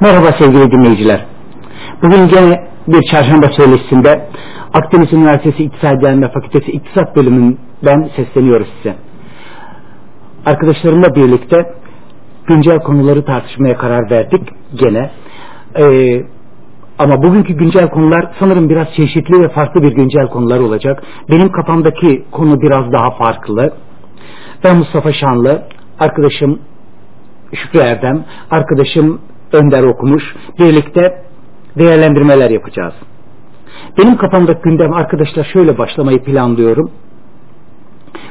Merhaba sevgili dinleyiciler. Bugün gene bir çarşamba söyleşisinde Akdeniz Üniversitesi İktisadi Bilimler Fakültesi İktisat Bölümünden sesleniyoruz size. Arkadaşlarımla birlikte güncel konuları tartışmaya karar verdik gene. Ee, ama bugünkü güncel konular sanırım biraz çeşitli ve farklı bir güncel konular olacak. Benim kafamdaki konu biraz daha farklı. Ben Mustafa Şanlı, arkadaşım Şükrü Erdem, arkadaşım Önder Okumuş. Birlikte değerlendirmeler yapacağız. Benim kafamdaki gündem arkadaşlar şöyle başlamayı planlıyorum.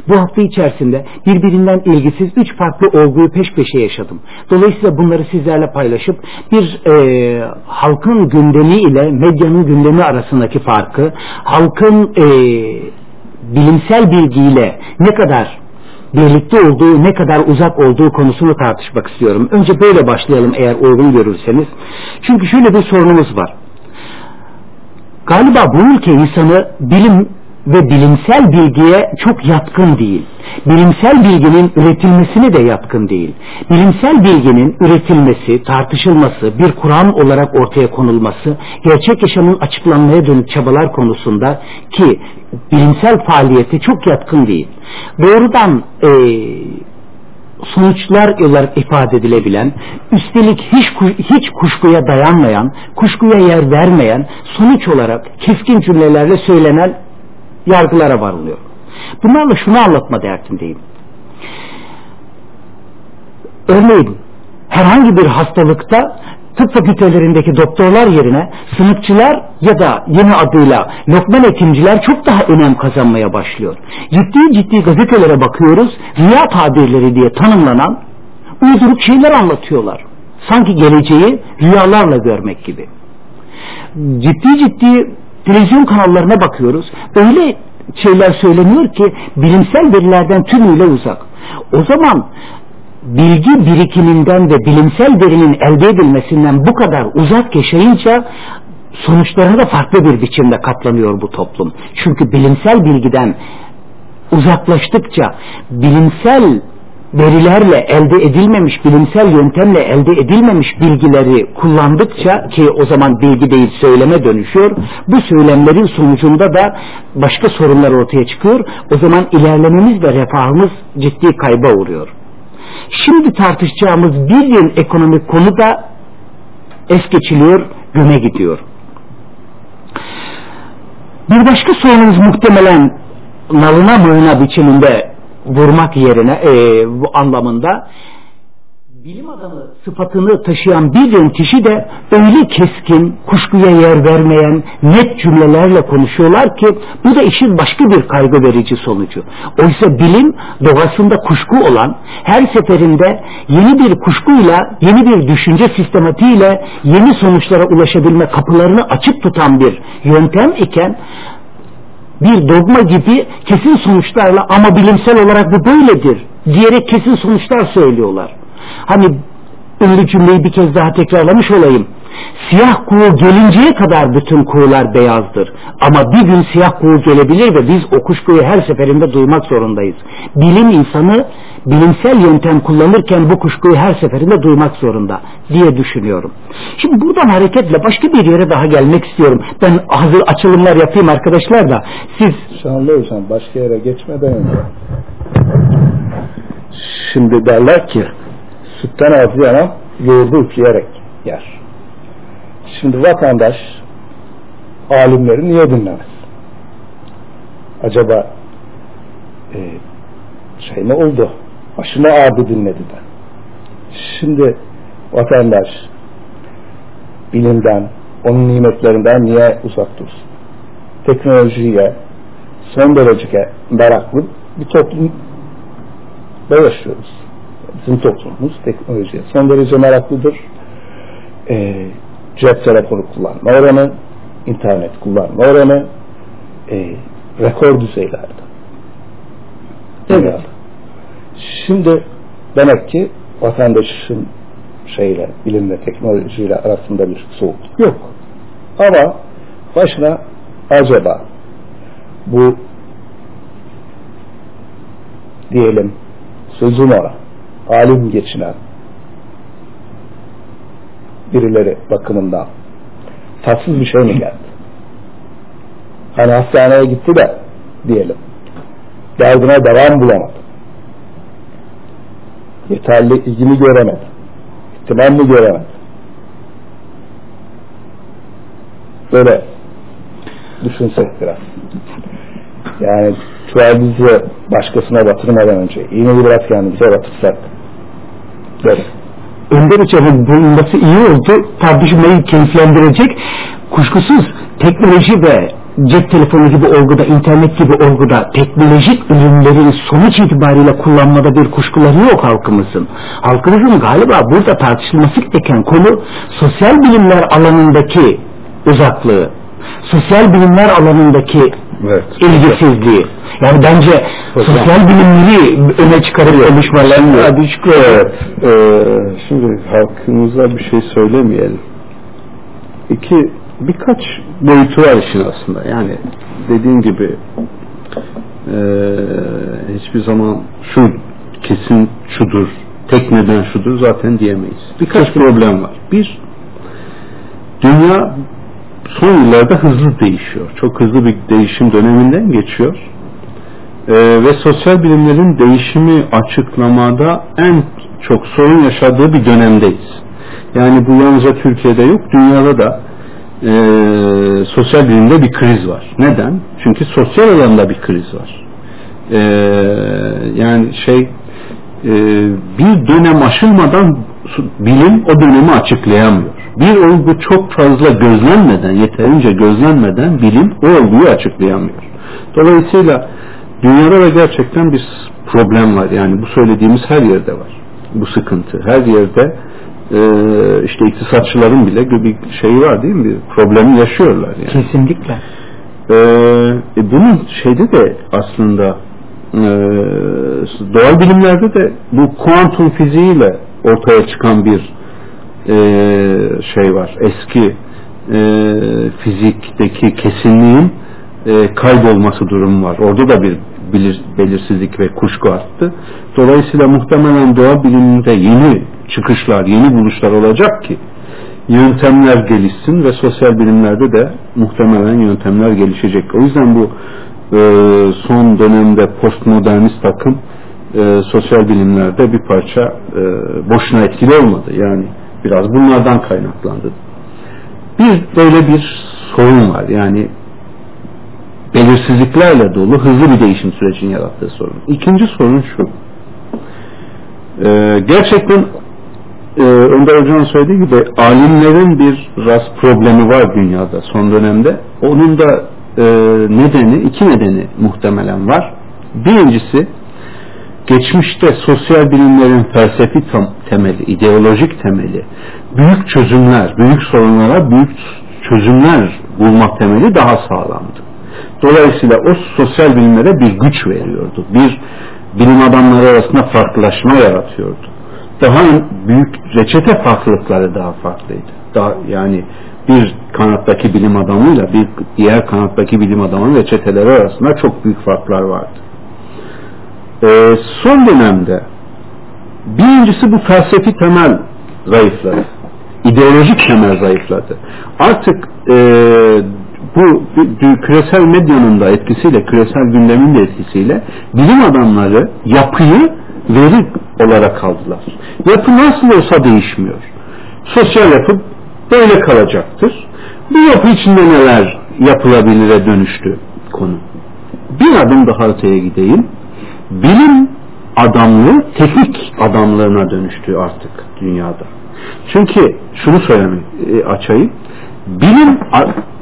Bu hafta içerisinde birbirinden ilgisiz üç farklı olguyu peş peşe yaşadım. Dolayısıyla bunları sizlerle paylaşıp bir e, halkın gündemi ile medyanın gündemi arasındaki farkı, halkın e, bilimsel bilgiyle ne kadar birlikte olduğu ne kadar uzak olduğu konusunu tartışmak istiyorum. Önce böyle başlayalım eğer uygun görürseniz. Çünkü şöyle bir sorunumuz var. Galiba bu ülke insanı bilim ve bilimsel bilgiye çok yatkın değil. Bilimsel bilginin üretilmesine de yatkın değil. Bilimsel bilginin üretilmesi, tartışılması, bir kuram olarak ortaya konulması, gerçek yaşamın açıklanmaya dönük çabalar konusunda ki bilimsel faaliyete çok yatkın değil. Doğrudan e, sonuçlar olarak ifade edilebilen, üstelik hiç, hiç kuşkuya dayanmayan, kuşkuya yer vermeyen, sonuç olarak keskin cümlelerle söylenen yargılara varılıyor. Bunlarla şunu anlatma derdindeyim. Örneğin herhangi bir hastalıkta tıp fakültelerindeki doktorlar yerine sınıfçılar ya da yeni adıyla lokman hekimciler çok daha önem kazanmaya başlıyor. Ciddi ciddi gazetelere bakıyoruz, rüya tabirleri diye tanımlanan uyduruk şeyler anlatıyorlar. Sanki geleceği rüyalarla görmek gibi. Ciddi ciddi televizyon kanallarına bakıyoruz. Öyle şeyler söyleniyor ki bilimsel verilerden tümüyle uzak. O zaman bilgi birikiminden ve bilimsel verinin elde edilmesinden bu kadar uzak yaşayınca sonuçlarına da farklı bir biçimde katlanıyor bu toplum. Çünkü bilimsel bilgiden uzaklaştıkça bilimsel verilerle elde edilmemiş, bilimsel yöntemle elde edilmemiş bilgileri kullandıkça ki o zaman bilgi değil söyleme dönüşüyor. Bu söylemlerin sonucunda da başka sorunlar ortaya çıkıyor. O zaman ilerlememiz ve refahımız ciddi kayba uğruyor. Şimdi tartışacağımız bir yıl ekonomik konu da es geçiliyor, güme gidiyor. Bir başka sorunumuz muhtemelen nalına mığına biçiminde vurmak yerine e, bu anlamında bilim adamı sıfatını taşıyan bir kişi de öyle keskin, kuşkuya yer vermeyen net cümlelerle konuşuyorlar ki bu da işin başka bir kaygı verici sonucu. Oysa bilim doğasında kuşku olan, her seferinde yeni bir kuşkuyla, yeni bir düşünce sistematiğiyle yeni sonuçlara ulaşabilme kapılarını açık tutan bir yöntem iken bir dogma gibi kesin sonuçlarla ama bilimsel olarak bu böyledir diyerek kesin sonuçlar söylüyorlar. Hani ünlü cümleyi bir kez daha tekrarlamış olayım. Siyah kuğu gelinceye kadar bütün kuğular beyazdır. Ama bir gün siyah kuğu gelebilir ve biz o kuşkuyu her seferinde duymak zorundayız. Bilim insanı bilimsel yöntem kullanırken bu kuşkuyu her seferinde duymak zorunda diye düşünüyorum. Şimdi buradan hareketle başka bir yere daha gelmek istiyorum. Ben hazır açılımlar yapayım arkadaşlar da siz... Şanlı hocam başka yere geçmeden önce şimdi derler ki sütten ağzı yanan yoğurdu üfleyerek yer. Şimdi vatandaş alimleri niye dinlemez? Acaba e, şey mi oldu? Başına ağrıdı dinledi de. Şimdi vatandaş bilimden, onun nimetlerinden niye uzak dursun? Teknolojiye son derece meraklı bir toplum yaşıyoruz. Bizim toplumumuz teknolojiye son derece meraklıdır. E, cep telefonu kullanma oranı, internet kullanma oranı e, rekor düzeylerde. Evet. Şimdi demek ki vatandaşın şeyle, bilim ve teknolojiyle arasında bir soğukluk yok. Ama başına acaba bu diyelim sözüm ona alim geçinen birileri bakımından tatsız bir şey mi geldi? Hani hastaneye gitti de diyelim. Derdine devam bulamadı. Yeterli ilgimi göremedi. İhtimam göremedi? Böyle düşünsek biraz. Yani çuvalimizi başkasına batırmadan önce iğneyi biraz kendimize batırsak. Böyle. Önder Hocam'ın bulunması iyi oldu. Tartışmayı keyiflendirecek. Kuşkusuz teknoloji ve cep telefonu gibi olguda, internet gibi olguda teknolojik ürünlerin sonuç itibariyle kullanmada bir kuşkuları yok halkımızın. Halkımızın galiba burada tartışılması gereken konu sosyal bilimler alanındaki uzaklığı, sosyal bilimler alanındaki evet. ilgisizliği. Yani bence Hocam. sosyal bilimleri öne çıkarıp konuşmalarını evet. Ee, şimdi halkımıza bir şey söylemeyelim. İki birkaç boyutu var işin aslında. Yani dediğin gibi e, hiçbir zaman şu kesin şudur, tek neden şudur zaten diyemeyiz. Birkaç problem var. Bir, dünya son yıllarda hızlı değişiyor. Çok hızlı bir değişim döneminden geçiyor. Ee, ve sosyal bilimlerin değişimi açıklamada en çok sorun yaşadığı bir dönemdeyiz. Yani bu yalnızca Türkiye'de yok, dünyada da e, sosyal bilimde bir kriz var. Neden? Çünkü sosyal alanda bir kriz var. E, yani şey e, bir dönem aşılmadan bilim o dönemi açıklayamıyor. Bir olgu çok fazla gözlenmeden, yeterince gözlenmeden bilim o olguyu açıklayamıyor. Dolayısıyla dünyada da gerçekten bir problem var. Yani bu söylediğimiz her yerde var. Bu sıkıntı. Her yerde e, işte iktisatçıların bile bir şeyi var değil mi? Bir problemi yaşıyorlar yani. Kesinlikle. Ee, e, bunun şeyde de aslında e, doğal bilimlerde de bu kuantum fiziğiyle ortaya çıkan bir e, şey var. Eski e, fizikteki kesinliğin e, kaybolması durumu var. Orada da bir bilir, belirsizlik ve kuşku arttı. Dolayısıyla muhtemelen doğa biliminde yeni çıkışlar, yeni buluşlar olacak ki yöntemler gelişsin ve sosyal bilimlerde de muhtemelen yöntemler gelişecek. O yüzden bu e, son dönemde postmodernist takım e, sosyal bilimlerde bir parça e, boşuna etkili olmadı. Yani biraz bunlardan kaynaklandı. Bir böyle bir sorun var. Yani belirsizliklerle dolu hızlı bir değişim sürecinin yarattığı sorun. İkinci sorun şu. Ee, gerçekten e, Önder Hoca'nın söylediği gibi alimlerin bir ras problemi var dünyada son dönemde. Onun da e, nedeni, iki nedeni muhtemelen var. Birincisi geçmişte sosyal bilimlerin felsefi temeli, ideolojik temeli, büyük çözümler, büyük sorunlara büyük çözümler bulmak temeli daha sağlamdı. Dolayısıyla o sosyal bilimlere bir güç veriyordu. Bir bilim adamları arasında farklılaşma yaratıyordu. Daha büyük reçete farklılıkları daha farklıydı. Daha yani bir kanattaki bilim adamıyla bir diğer kanattaki bilim adamının reçeteleri arasında çok büyük farklar vardı. Ee, son dönemde birincisi bu felsefi temel zayıfladı. İdeolojik temel zayıfladı. Artık e, bu küresel medyanın da etkisiyle, küresel gündemin de etkisiyle bilim adamları yapıyı veri olarak aldılar. Yapı nasıl olsa değişmiyor. Sosyal yapı böyle kalacaktır. Bu yapı içinde neler yapılabilire dönüştü konu. Bir adım daha öteye gideyim. Bilim adamlığı teknik adamlığına dönüştü artık dünyada. Çünkü şunu söylemek e, açayım. Bilim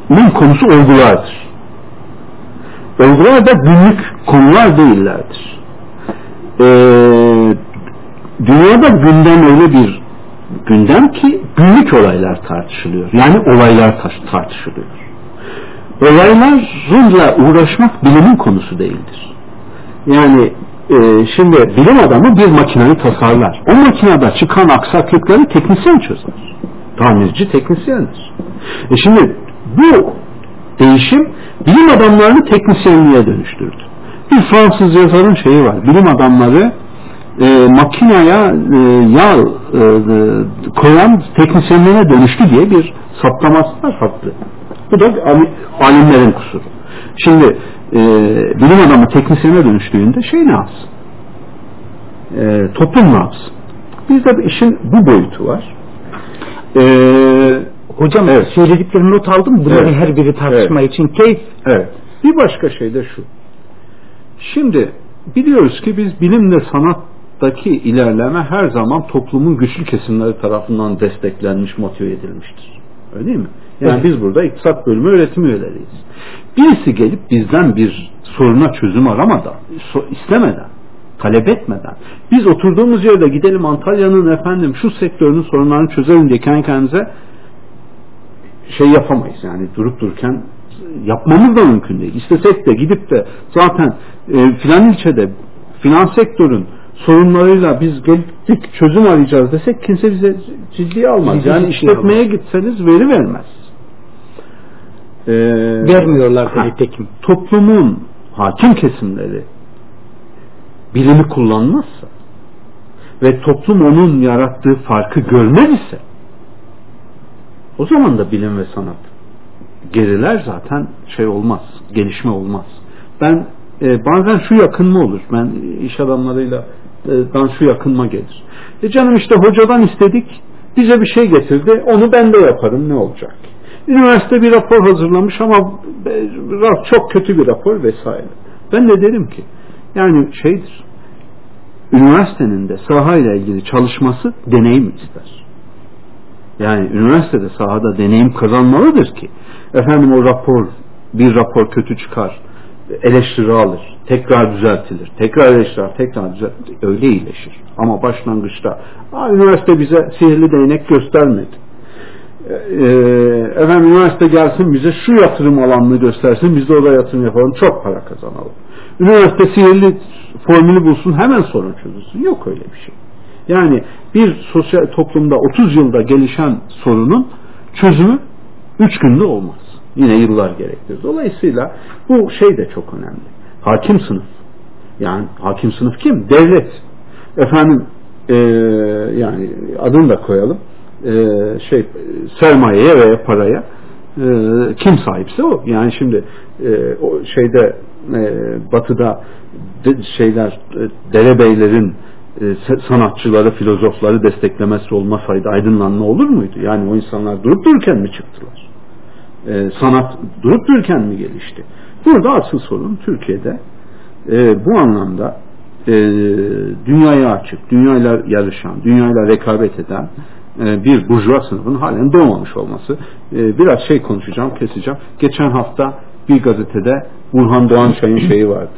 bunun konusu olgulardır. Olgular da günlük konular değillerdir. Ee, dünyada gündem öyle bir gündem ki günlük olaylar tartışılıyor. Yani olaylar tartışılıyor. Olaylarla uğraşmak bilimin konusu değildir. Yani e, şimdi bilim adamı bir makinayı tasarlar. O makinede çıkan aksaklıkları teknisyen çözer. Tamirci teknisyendir. E şimdi bu değişim bilim adamlarını teknisyenliğe dönüştürdü. Bir Fransız yazarın şeyi var. Bilim adamları e, makinaya e, yağ e, e, koyan teknisyenlere dönüştü diye bir saptaması var haklı. Bu da alimlerin kusuru. Şimdi e, bilim adamı teknisyene dönüştüğünde şey ne yapsın? E, toplum ne yapsın? Bizde işin bu boyutu var. Eee Hocam evet. söylediklerini not aldım. Bunların evet. her biri tartışma evet. için keyif. Evet. Bir başka şey de şu. Şimdi biliyoruz ki biz bilimle sanattaki ilerleme her zaman toplumun güçlü kesimleri tarafından desteklenmiş, motive edilmiştir. Öyle değil mi? Yani evet. biz burada iktisat bölümü öğretim üyeleriyiz. Birisi gelip bizden bir soruna çözüm aramadan, istemeden, talep etmeden, biz oturduğumuz yerde gidelim Antalya'nın efendim şu sektörünün sorunlarını çözelim diye kendi kendimize şey yapamayız yani durup dururken yapmamız da mümkün değil. İstesek de gidip de zaten e, filan ilçede filan sektörün sorunlarıyla biz geldik çözüm arayacağız desek kimse bize ciddiye almaz. Ciddi yani işletmeye almaz. gitseniz veri vermez. Ee, Vermiyorlar nitekim. Toplumun hakim kesimleri bilimi kullanmazsa ve toplum onun yarattığı farkı görmez ise o zaman da bilim ve sanat geriler zaten şey olmaz, gelişme olmaz. Ben e, bazen şu yakınma olur. Ben iş adamlarıyla e, dan şu yakınma gelir. E canım işte hocadan istedik, bize bir şey getirdi, onu ben de yaparım ne olacak? Üniversite bir rapor hazırlamış ama e, çok kötü bir rapor vesaire. Ben de derim ki yani şeydir, üniversitenin de sahayla ilgili çalışması deneyim ister. Yani üniversitede sahada deneyim kazanmalıdır ki. Efendim o rapor bir rapor kötü çıkar eleştiri alır tekrar düzeltilir tekrar eleştirir tekrar düzeltilir öyle iyileşir. Ama başlangıçta üniversite bize sihirli değnek göstermedi. Ee, efendim üniversite gelsin bize şu yatırım alanını göstersin biz de orada yatırım yapalım çok para kazanalım. Üniversite sihirli formülü bulsun hemen sorun çözülsün. Yok öyle bir şey yani bir sosyal toplumda 30 yılda gelişen sorunun çözümü 3 günde olmaz. Yine yıllar gerektirir. Dolayısıyla bu şey de çok önemli. Hakim sınıf. Yani hakim sınıf kim? Devlet. Efendim e, yani adını da koyalım. E, şey sermayeye veya paraya e, kim sahipse o. Yani şimdi e, o şeyde e, batıda de, şeyler e, derebeylerin sanatçıları, filozofları desteklemesi olmasaydı aydınlanma olur muydu? Yani o insanlar durup dururken mi çıktılar? E, sanat durup dururken mi gelişti? Burada asıl sorun Türkiye'de e, bu anlamda e, dünyaya açık, dünyayla yarışan, dünyayla rekabet eden e, bir burjuva sınıfının halen doğmamış olması. E, biraz şey konuşacağım, keseceğim. Geçen hafta bir gazetede Burhan Doğançay'ın şeyi vardı.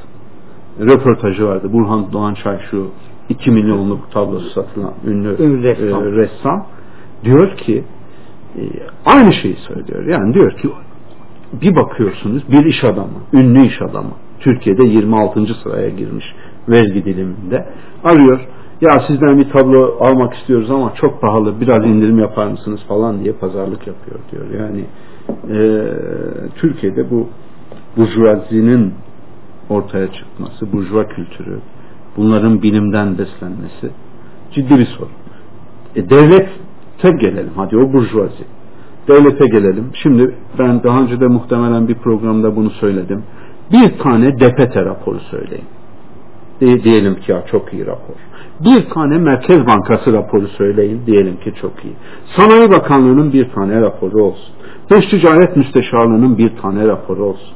Röportajı vardı. Burhan Doğançay şu 2 milyonluk tablosu satılan ünlü ressam. E, ressam diyor ki e, aynı şeyi söylüyor. Yani diyor ki bir bakıyorsunuz bir iş adamı, ünlü iş adamı Türkiye'de 26. sıraya girmiş vergi diliminde arıyor. Ya sizden bir tablo almak istiyoruz ama çok pahalı biraz indirim yapar mısınız falan diye pazarlık yapıyor diyor. Yani e, Türkiye'de bu burjuvazinin ortaya çıkması, burjuva kültürü, bunların bilimden beslenmesi ciddi bir sorun. E, devlete gelelim. Hadi o burjuvazi. Devlete gelelim. Şimdi ben daha önce de muhtemelen bir programda bunu söyledim. Bir tane DPT raporu söyleyin. De, diyelim ki ya çok iyi rapor. Bir tane Merkez Bankası raporu söyleyin. Diyelim ki çok iyi. Sanayi Bakanlığı'nın bir tane raporu olsun. Dış Ticaret Müsteşarlığı'nın bir tane raporu olsun.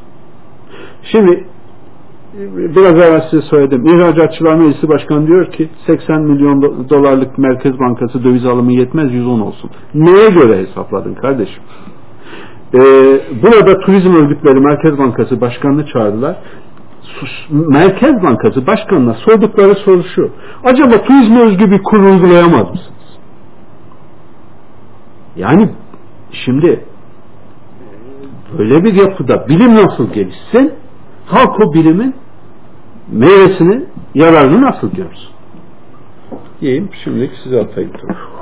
Şimdi biraz evvel size söyledim. İhracatçılar Meclisi Başkanı diyor ki 80 milyon dolarlık Merkez Bankası döviz alımı yetmez 110 olsun. Neye göre hesapladın kardeşim? Ee, burada turizm örgütleri Merkez Bankası Başkanı'nı çağırdılar. Merkez Bankası Başkanı'na sordukları soru şu. Acaba turizm özgü bir kur uygulayamaz mısınız? Yani şimdi böyle bir yapıda bilim nasıl gelişsin? Halk o bilimin meyvesini, yararını nasıl görsün? Diyeyim şimdilik size atayım.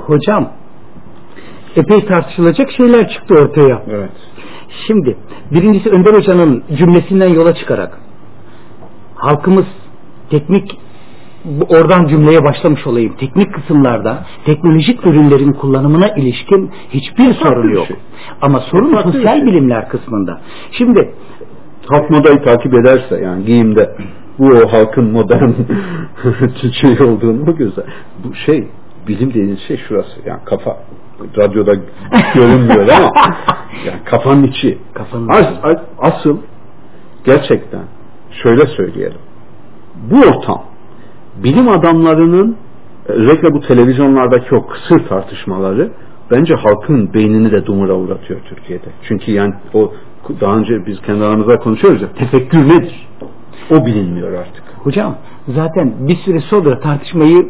Hocam epey tartışılacak şeyler çıktı ortaya. Evet. Şimdi birincisi Önder Hoca'nın cümlesinden yola çıkarak halkımız teknik oradan cümleye başlamış olayım. Teknik kısımlarda teknolojik ürünlerin kullanımına ilişkin hiçbir sorun yok. şey. Ama sorun Farklı sosyal şey. bilimler kısmında. Şimdi halk modayı takip ederse yani giyimde bu o halkın modern şey olduğunu mu göster. Bu şey bilim dediğiniz şey şurası yani kafa radyoda görünmüyor ama yani kafanın içi. Kafanın As, as- asıl gerçekten şöyle söyleyelim. Bu ortam bilim adamlarının özellikle bu televizyonlardaki o kısır tartışmaları bence halkın beynini de dumura uğratıyor Türkiye'de. Çünkü yani o daha önce biz kendi aramızda konuşuyoruz ya tefekkür nedir? O bilinmiyor artık. hocam zaten bir süre sonra tartışmayı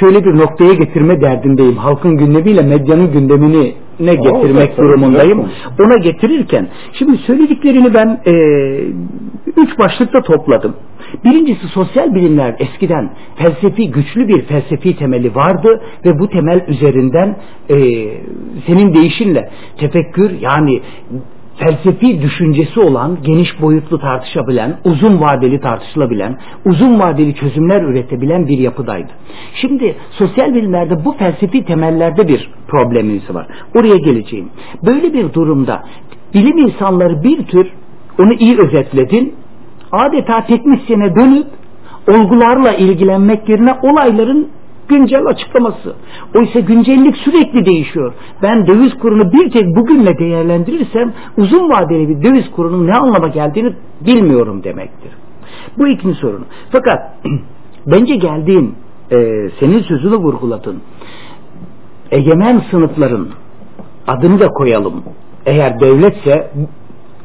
şöyle bir noktaya getirme derdindeyim. Halkın gündemiyle medyanın gündemini ne getirmek tabii, durumundayım. Ona getirirken şimdi söylediklerini ben e, üç başlıkta topladım. Birincisi sosyal bilimler eskiden felsefi güçlü bir felsefi temeli vardı ve bu temel üzerinden e, senin deyişinle tefekkür yani felsefi düşüncesi olan, geniş boyutlu tartışabilen, uzun vadeli tartışılabilen, uzun vadeli çözümler üretebilen bir yapıdaydı. Şimdi sosyal bilimlerde bu felsefi temellerde bir problemimiz var. Oraya geleceğim. Böyle bir durumda bilim insanları bir tür, onu iyi özetledin, adeta teknisyene dönüp olgularla ilgilenmek yerine olayların güncel açıklaması. Oysa güncellik sürekli değişiyor. Ben döviz kurunu bir tek bugünle değerlendirirsem uzun vadeli bir döviz kurunun ne anlama geldiğini bilmiyorum demektir. Bu ikinci sorun. Fakat bence geldiğin e, senin sözünü vurguladın. Egemen sınıfların adını da koyalım. Eğer devletse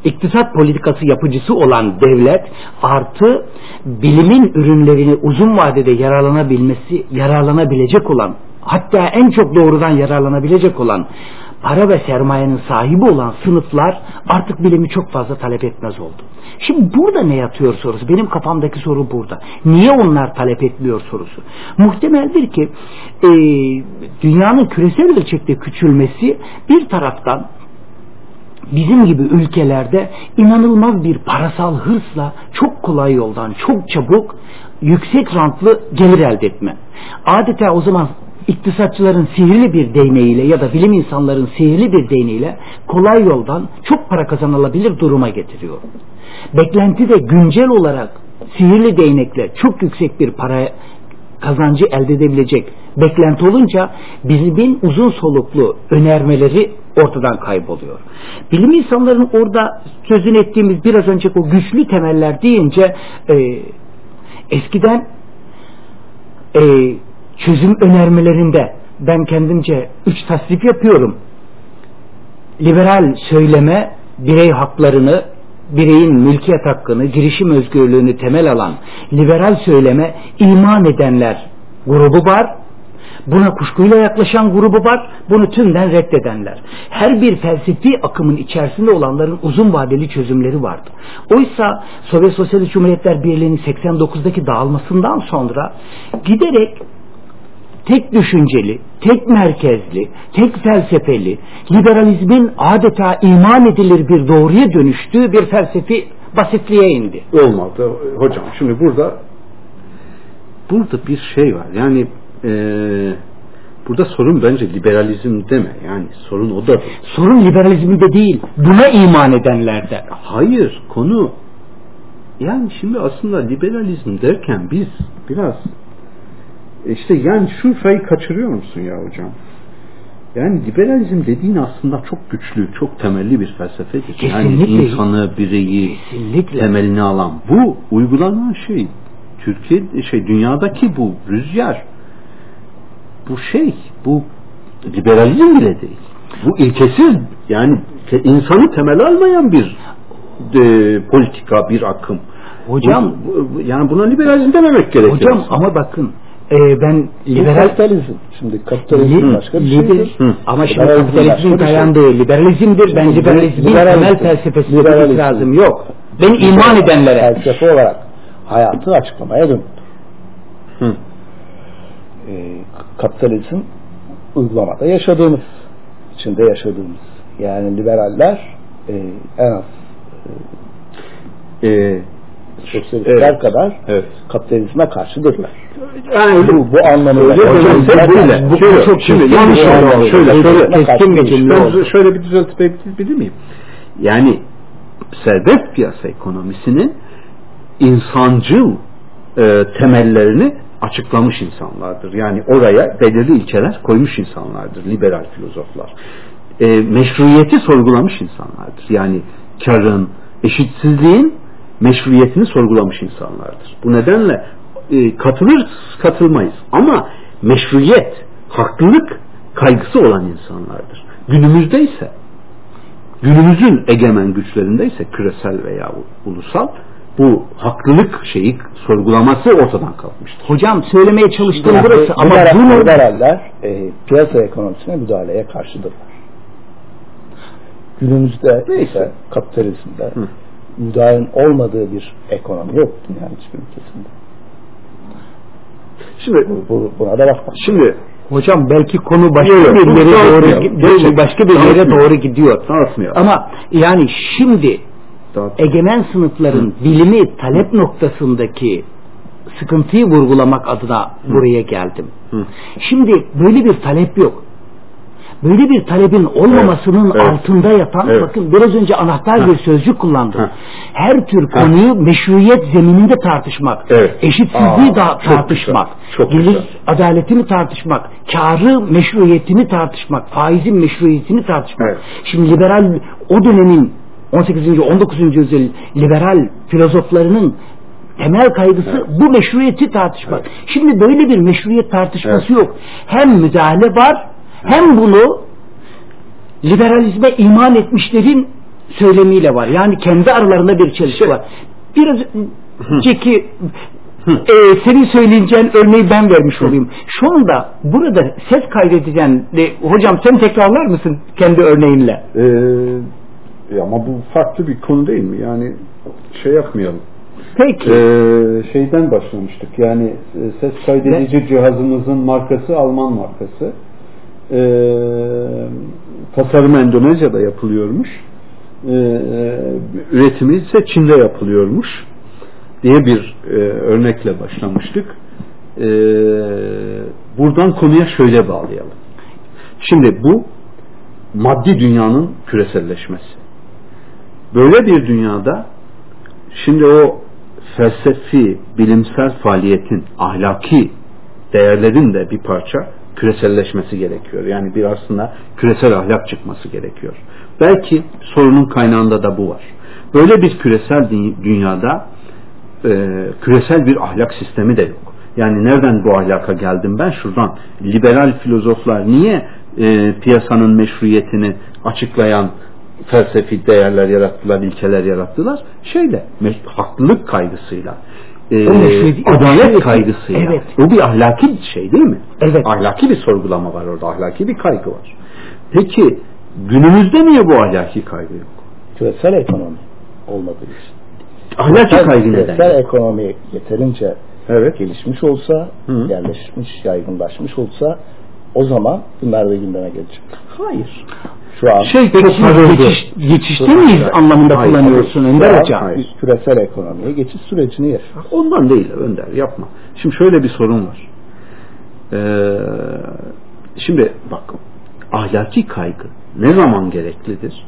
iktisat politikası yapıcısı olan devlet artı bilimin ürünlerini uzun vadede yararlanabilmesi, yararlanabilecek olan hatta en çok doğrudan yararlanabilecek olan para ve sermayenin sahibi olan sınıflar artık bilimi çok fazla talep etmez oldu. Şimdi burada ne yatıyor sorusu? Benim kafamdaki soru burada. Niye onlar talep etmiyor sorusu? Muhtemeldir ki e, dünyanın küresel ölçekte küçülmesi bir taraftan bizim gibi ülkelerde inanılmaz bir parasal hırsla çok kolay yoldan çok çabuk yüksek rantlı gelir elde etme. Adeta o zaman iktisatçıların sihirli bir değneğiyle ya da bilim insanların sihirli bir değneğiyle kolay yoldan çok para kazanılabilir duruma getiriyor. Beklenti de güncel olarak sihirli değnekle çok yüksek bir para kazancı elde edebilecek beklenti olunca bilimin uzun soluklu önermeleri ortadan kayboluyor. Bilim insanların orada sözünü ettiğimiz biraz önce o güçlü temeller deyince e, eskiden e, çözüm önermelerinde ben kendimce üç tasnif yapıyorum. Liberal söyleme birey haklarını bireyin mülkiyet hakkını, girişim özgürlüğünü temel alan liberal söyleme iman edenler grubu var. Buna kuşkuyla yaklaşan grubu var. Bunu tümden reddedenler. Her bir felsefi akımın içerisinde olanların uzun vadeli çözümleri vardı. Oysa Sovyet Sosyalist Cumhuriyetler Birliği'nin 89'daki dağılmasından sonra giderek tek düşünceli, tek merkezli, tek felsefeli, liberalizmin adeta iman edilir bir doğruya dönüştüğü bir felsefi basitliğe indi. Olmadı. Hocam şimdi burada burada bir şey var. Yani eee burada sorun bence liberalizm deme. Yani sorun o da değil. Sorun liberalizmde değil, buna iman edenlerde. Hayır konu yani şimdi aslında liberalizm derken biz biraz işte yani şu sayı kaçırıyor musun ya hocam? Yani liberalizm dediğin aslında çok güçlü, çok temelli bir felsefedir. Yani Kesinlikle. insanı, bireyi Kesinlikle. temelini alan. Bu uygulanan şey Türkiye şey dünyadaki bu rüzgar bu şey bu liberalizm bile değil. Bu ilkesiz yani te- insanı temel almayan bir e, politika, bir akım. Hocam- bu- yani buna liberalizm dememek gerekiyor. Hocam aslında. ama bakın e, ben Liberal kapitalizm. Şimdi kapitalizm Li- başka bir şeydir. Hı. ama şimdi Liberalizm kapitalizmin bir şey. dayandığı liberalizmdir. Ben Şimdi liberalizmin liberalizm- temel felsefesi liberalizm- lazım yok. Ben iman edenlere. Felsefe olarak hayatı açıklamaya dön. Hı. Ee, kapitalizm uygulamada yaşadığımız, içinde yaşadığımız. Yani liberaller e, en az Ee, sosyalistler Evet. kadar Evet. kapitalizme karşıdırlar. Yani Bu, bu anlamıyla. Öyle Sosyalistler- böyle. bu- bu Şöyle, çok şimdi yanlış şey oldu. oldu. Şöyle, Keskin şöyle, bir cümle oldu. şöyle bir düzeltebilir miyim? Yani serbest piyasa ekonomisinin insancıl e, temellerini açıklamış insanlardır. Yani oraya belirli ilkeler koymuş insanlardır liberal filozoflar. E, meşruiyeti sorgulamış insanlardır. Yani karın, eşitsizliğin meşruiyetini sorgulamış insanlardır. Bu nedenle e, katılır katılmayız. Ama meşruiyet, haklılık kaygısı olan insanlardır. Günümüzde ise günümüzün egemen güçlerinde ise küresel veya ulusal bu haklılık şeyi sorgulaması ortadan kalkmıştır. Hocam söylemeye çalıştığım Yani burası ama bunu liberaller e, piyasa ekonomisine müdahaleye karşıdırlar. Günümüzde Neyse. ise kapitalizmde Hı. Müdahalenin olmadığı bir ekonomi yok dünyanın hiçbir ülkesinde. Şimdi Bu, bu, buna da bakmak. şimdi hocam belki konu başka Yok, bir yere doğru Gerçekten başka bir yere doğru gidiyor. dağıtmıyor. Ama yani şimdi Dağıt- egemen sınıfların bilimi talep noktasındaki sıkıntıyı vurgulamak adına buraya geldim. Hı. Şimdi böyle bir talep yok. Böyle bir talebin olmamasının Evet, evet. altında yatan Evet. bakın biraz önce anahtar Ha. bir sözcük kullandım. Ha. Her tür konuyu meşruiyet zemininde tartışmak, Evet. eşitsizliği Aa, da tartışmak, gelir adaletini tartışmak, karı meşruiyetini tartışmak, faizin meşruiyetini tartışmak. Evet. Şimdi liberal o dönemin 18. 19. yüzyıl liberal filozoflarının temel kaygısı bu meşruiyeti tartışmak. Şimdi böyle bir meşruiyet tartışması yok. Hem müdahale var hem bunu liberalizme iman etmişlerin söylemiyle var. Yani kendi aralarında bir çelişki var. Biraz önceki e, senin söyleyeceğin örneği ben vermiş olayım. Şu anda burada ses kaydedeceğin e, hocam sen tekrarlar mısın kendi örneğinle? Ee, ama bu farklı bir konu değil mi? Yani şey yapmayalım. Peki. Ee, şeyden başlamıştık. Yani e, ses kaydedici cihazımızın markası Alman markası. Ee, tasarım Endonezya'da yapılıyormuş. Ee, üretimi ise Çin'de yapılıyormuş diye bir e, örnekle başlamıştık. Ee, buradan konuya şöyle bağlayalım. Şimdi bu maddi dünyanın küreselleşmesi. Böyle bir dünyada şimdi o felsefi, bilimsel faaliyetin, ahlaki değerlerin de bir parça küreselleşmesi gerekiyor. Yani bir aslında küresel ahlak çıkması gerekiyor. Belki sorunun kaynağında da bu var. Böyle bir küresel dü- dünyada e, küresel bir ahlak sistemi de yok. Yani nereden bu ahlaka geldim ben? Şuradan liberal filozoflar niye e, piyasanın meşruiyetini açıklayan felsefi değerler yarattılar, ilkeler yarattılar? Şeyle, haklılık kaygısıyla, e, adalet evet, kaygısıyla. evet. Bu bir ahlaki bir şey değil mi? Evet. Ahlaki bir sorgulama var orada, ahlaki bir kaygı var. Peki günümüzde niye bu ahlaki kaygı yok? Küresel ekonomi olmadığı için. Ahlaki Küresel- kaygı neden? Küresel ekonomi yeterince Evet. gelişmiş olsa, Hı. yerleşmiş, yaygınlaşmış olsa o zaman bunlar da gündeme gelecek. Hayır. Şu an Şey Peki geçiş, geçişte miyiz anlamında Hayır, kullanıyorsun hayır. Önder Hocam? Hayır. biz küresel ekonomiye geçiş sürecini yaşıyoruz. Ondan değil Önder yapma. Şimdi şöyle bir sorun var. Ee, şimdi bak ahlaki kaygı ne zaman gereklidir?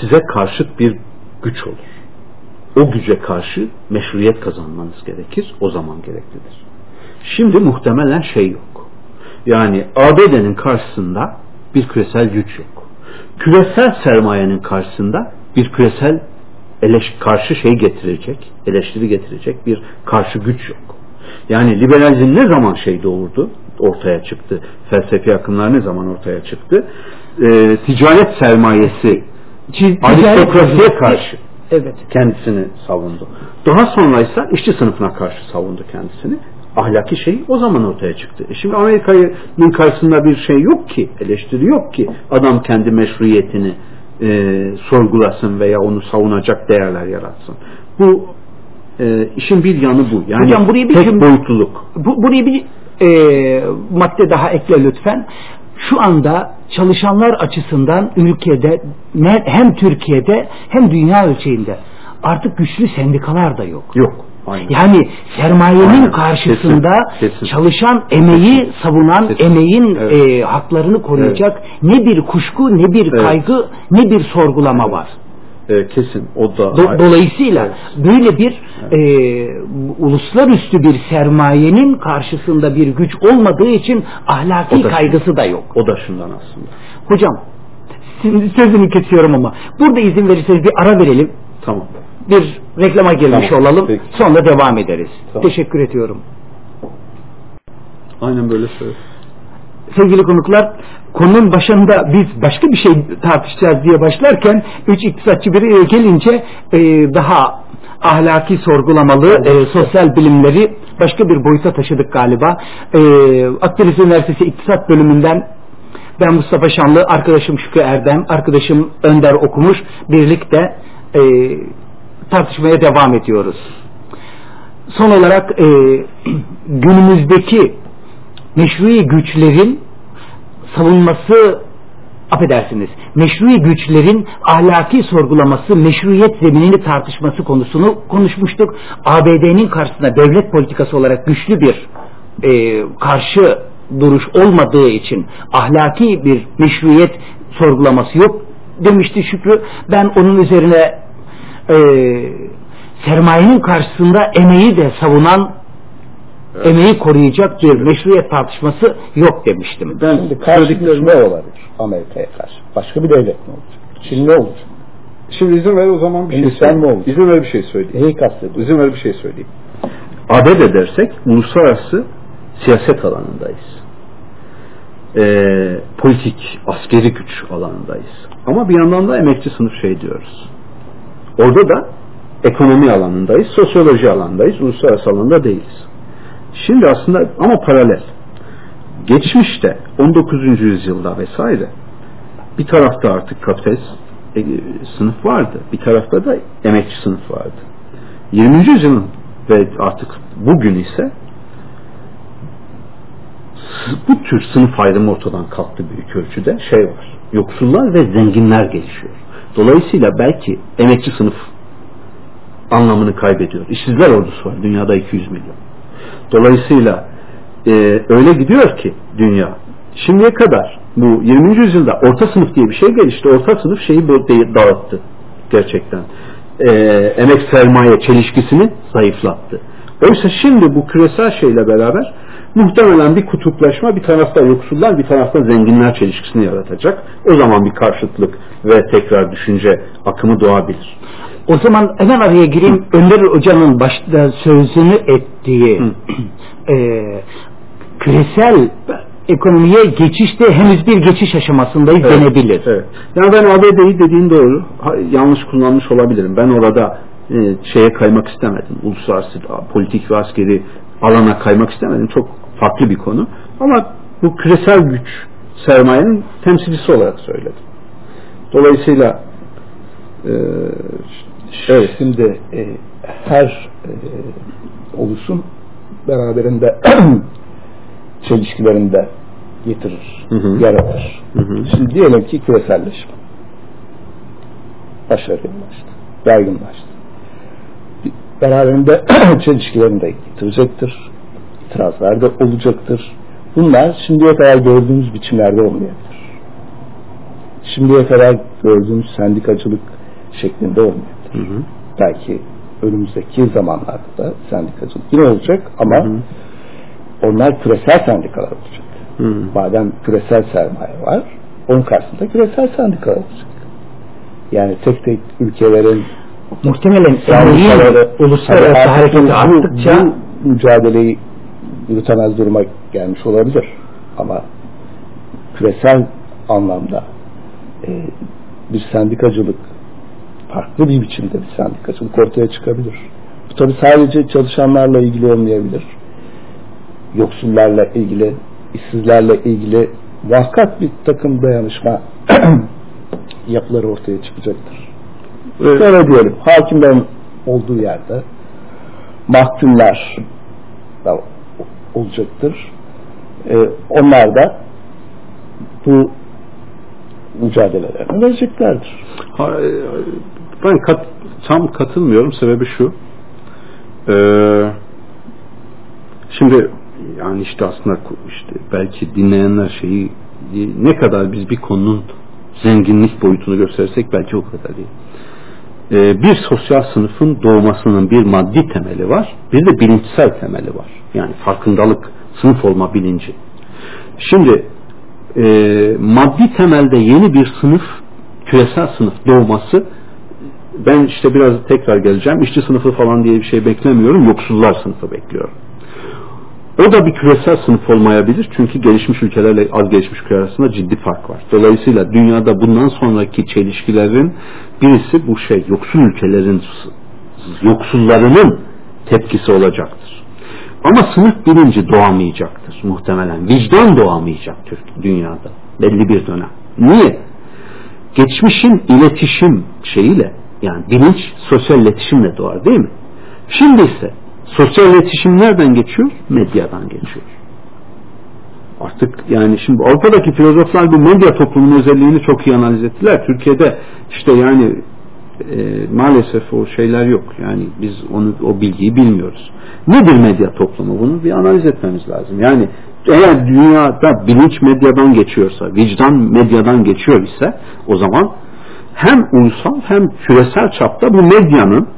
Size karşıt bir güç olur. O güce karşı meşruiyet kazanmanız gerekir. O zaman gereklidir. Şimdi muhtemelen şey yok. Yani ABD'nin karşısında bir küresel güç yok. Küresel sermayenin karşısında bir küresel eleş karşı şey getirecek, eleştiri getirecek bir karşı güç yok. Yani liberalizm ne zaman şey doğurdu, ortaya çıktı, felsefi akımlar ne zaman ortaya çıktı? Ee, ticaret sermayesi aristokrasiye karşı Evet. kendisini savundu. Daha sonra ise işçi sınıfına karşı savundu kendisini. Ahlaki şey o zaman ortaya çıktı. E şimdi Amerika'nın karşısında bir şey yok ki, eleştiri yok ki. Adam kendi meşruiyetini e, sorgulasın veya onu savunacak değerler yaratsın. Bu e, işin bir yanı bu. Yani Hocam buraya bir tek cümle- boyutluluk. Bu, buraya bir e, madde daha ekle lütfen. Şu anda çalışanlar açısından ülkede hem Türkiye'de hem dünya ölçeğinde artık güçlü sendikalar da yok. Yok. Aynen. Yani sermayenin Aynen. karşısında Kesin, çalışan emeği savunan, Kesin. emeğin Evet. e, haklarını koruyacak ne bir kuşku, ne bir Evet. kaygı, ne bir sorgulama var. Ee, kesin o da Do- dolayısıyla böyle bir e, uluslararası bir sermayenin karşısında bir güç olmadığı için ahlaki da- kaygısı da yok. o da şundan aslında. Hocam sözünü kesiyorum ama burada izin verirseniz bir ara verelim. Tamam. Bir reklama girmiş Tamam, olalım. peki. Sonra devam ederiz. Tamam. Teşekkür ediyorum. Aynen böyle söyle. Sevgili konuklar konunun başında biz başka bir şey tartışacağız diye başlarken üç iktisatçı biri gelince e, daha ahlaki sorgulamalı e, sosyal bilimleri başka bir boyuta taşıdık galiba. E, Akdeniz Üniversitesi İktisat Bölümünden ben Mustafa Şanlı, arkadaşım Şükrü Erdem, arkadaşım Önder Okumuş birlikte e, tartışmaya devam ediyoruz. Son olarak e, günümüzdeki meşrui güçlerin savunması affedersiniz meşrui güçlerin ahlaki sorgulaması meşruiyet zeminini tartışması konusunu konuşmuştuk. ABD'nin karşısında devlet politikası olarak güçlü bir e, karşı duruş olmadığı için ahlaki bir meşruiyet sorgulaması yok demişti Şükrü. Ben onun üzerine e, sermayenin karşısında emeği de savunan emeği koruyacak bir meşruiyet tartışması yok demiştim. Ben Şimdi karşılıklı ne olabilir Amerika'ya karşı? Başka bir devlet mi olacak? Çin ne olacak? Şimdi izin ver o zaman bir şey Hindistan söyleyeyim. mı olacak? İzin ver bir şey söyleyeyim. Neyi kastediyorsun? İzin ver bir şey söyleyeyim. ABD dersek uluslararası siyaset alanındayız. Ee, politik, askeri güç alanındayız. Ama bir yandan da emekçi sınıf şey diyoruz. Orada da ekonomi alanındayız, sosyoloji alanındayız, uluslararası alanda değiliz. Şimdi aslında ama paralel. Geçmişte 19. yüzyılda vesaire bir tarafta artık kapitalist e, sınıf vardı. Bir tarafta da emekçi sınıf vardı. 20. yüzyılın ve artık bugün ise bu tür sınıf ayrımı ortadan kalktı büyük ölçüde şey var. Yoksullar ve zenginler gelişiyor. Dolayısıyla belki emekçi sınıf anlamını kaybediyor. İşsizler ordusu var. Dünyada 200 milyon. Dolayısıyla e, öyle gidiyor ki dünya. Şimdiye kadar bu 20. yüzyılda orta sınıf diye bir şey gelişti. Orta sınıf şeyi dağıttı gerçekten. E, emek sermaye çelişkisini zayıflattı. Oysa şimdi bu küresel şeyle beraber muhtemelen bir kutuplaşma bir tarafta yoksullar bir tarafta zenginler çelişkisini yaratacak. O zaman bir karşıtlık ve tekrar düşünce akımı doğabilir. O zaman hemen araya gireyim. Önder Hoca'nın başta sözünü ettiği e, küresel ekonomiye geçişte henüz bir geçiş aşamasındayız denebilir. Evet. Yani ben ABD'yi dediğin doğru. Yanlış kullanmış olabilirim. Ben orada e, şeye kaymak istemedim. Uluslararası politik ve askeri alana kaymak istemedim. Çok farklı bir konu. Ama bu küresel güç sermayenin temsilcisi olarak söyledim. Dolayısıyla e, Evet. Şimdi e, her e, oluşum beraberinde çelişkilerinde getirir, Hı hı. yaratır. Hı hı. Şimdi diyelim ki küreselleşme başarıya ulaştı, yaygınlaştı. Beraberinde çelişkilerini de getirecektir. İtirazlar da olacaktır. Bunlar şimdiye kadar gördüğümüz biçimlerde olmayabilir. Şimdiye kadar gördüğümüz sendikacılık şeklinde olmayabilir. Hı hı. Belki önümüzdeki zamanlarda da sendikacılık yine olacak ama Hı hı. onlar küresel sendikalar olacak. Hı. Madem küresel sermaye var, onun karşısında küresel sendikalar olacak. Yani tek tek ülkelerin Muhtemelen emeğin uluslararası bu- arttıkça bu mücadeleyi yürütemez duruma gelmiş olabilir. Ama küresel anlamda e, bir sendikacılık farklı bir biçimde bir sendikacılık ortaya çıkabilir. Bu tabi sadece çalışanlarla ilgili olmayabilir. Yoksullarla ilgili, işsizlerle ilgili muhakkak bir takım dayanışma yapıları ortaya çıkacaktır. Evet. Şöyle diyelim, hakimlerin olduğu yerde mahkumlar olacaktır. Ee, onlar da bu mücadelelerini vereceklerdir. E, Ben kat, tam katılmıyorum. Sebebi şu. Ee, şimdi yani işte aslında işte belki dinleyenler şeyi ne kadar biz bir konunun zenginlik boyutunu gösterirsek belki o kadar değil. Ee, bir sosyal sınıfın doğmasının bir maddi temeli var, bir de bilinçsel temeli var. Yani farkındalık, sınıf olma bilinci. Şimdi e, maddi temelde yeni bir sınıf, küresel sınıf doğması ben işte biraz tekrar geleceğim. İşçi sınıfı falan diye bir şey beklemiyorum. Yoksullar sınıfı bekliyorum. O da bir küresel sınıf olmayabilir. Çünkü gelişmiş ülkelerle az gelişmiş ülkeler arasında ciddi fark var. Dolayısıyla dünyada bundan sonraki çelişkilerin birisi bu şey yoksul ülkelerin yoksullarının tepkisi olacaktır. Ama sınıf bilinci doğamayacaktır muhtemelen. Vicdan doğamayacak dünyada belli bir dönem. Niye? Geçmişin iletişim şeyiyle yani bilinç sosyal iletişimle doğar değil mi? Şimdi ise sosyal iletişim nereden geçiyor? Medyadan geçiyor. Artık yani şimdi Avrupa'daki filozoflar bu medya toplumunun özelliğini çok iyi analiz ettiler. Türkiye'de işte yani e, maalesef o şeyler yok. Yani biz onu o bilgiyi bilmiyoruz. Nedir medya toplumu? Bunu bir analiz etmemiz lazım. Yani eğer dünyada bilinç medyadan geçiyorsa, vicdan medyadan geçiyor ise o zaman hem ulusal hem küresel çapta bu medyanın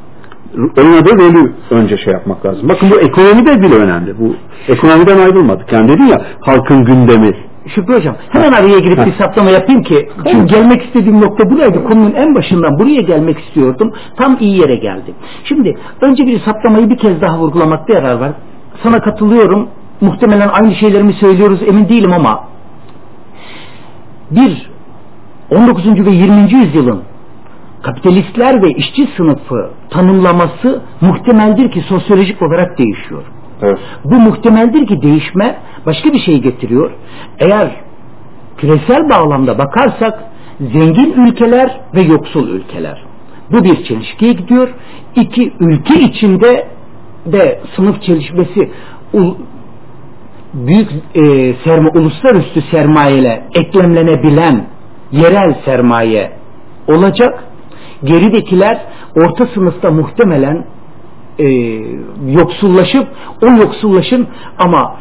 oynadığı rolü önce şey yapmak lazım. Bakın bu ekonomide bile önemli. Bu ekonomiden ayrılmadık. Yani dedim ya halkın gündemi. Şükrü Hocam hemen araya girip bir saptama yapayım ki çünkü gelmek istediğim nokta buraydı. Konunun en başından buraya gelmek istiyordum. Tam iyi yere geldi. Şimdi önce bir saptamayı bir kez daha vurgulamakta yarar var. Sana katılıyorum. Muhtemelen aynı şeylerimi söylüyoruz emin değilim ama bir 19. ve 20. yüzyılın kapitalistler ve işçi sınıfı tanımlaması muhtemeldir ki sosyolojik olarak değişiyor. Evet. Bu muhtemeldir ki değişme başka bir şey getiriyor. Eğer küresel bağlamda bakarsak zengin ülkeler ve yoksul ülkeler. Bu bir çelişkiye gidiyor. İki ülke içinde de sınıf çelişmesi büyük e, serma, uluslararası sermayeyle eklemlenebilen yerel sermaye olacak. Geridekiler orta sınıfta muhtemelen e, yoksullaşıp o yoksullaşın ama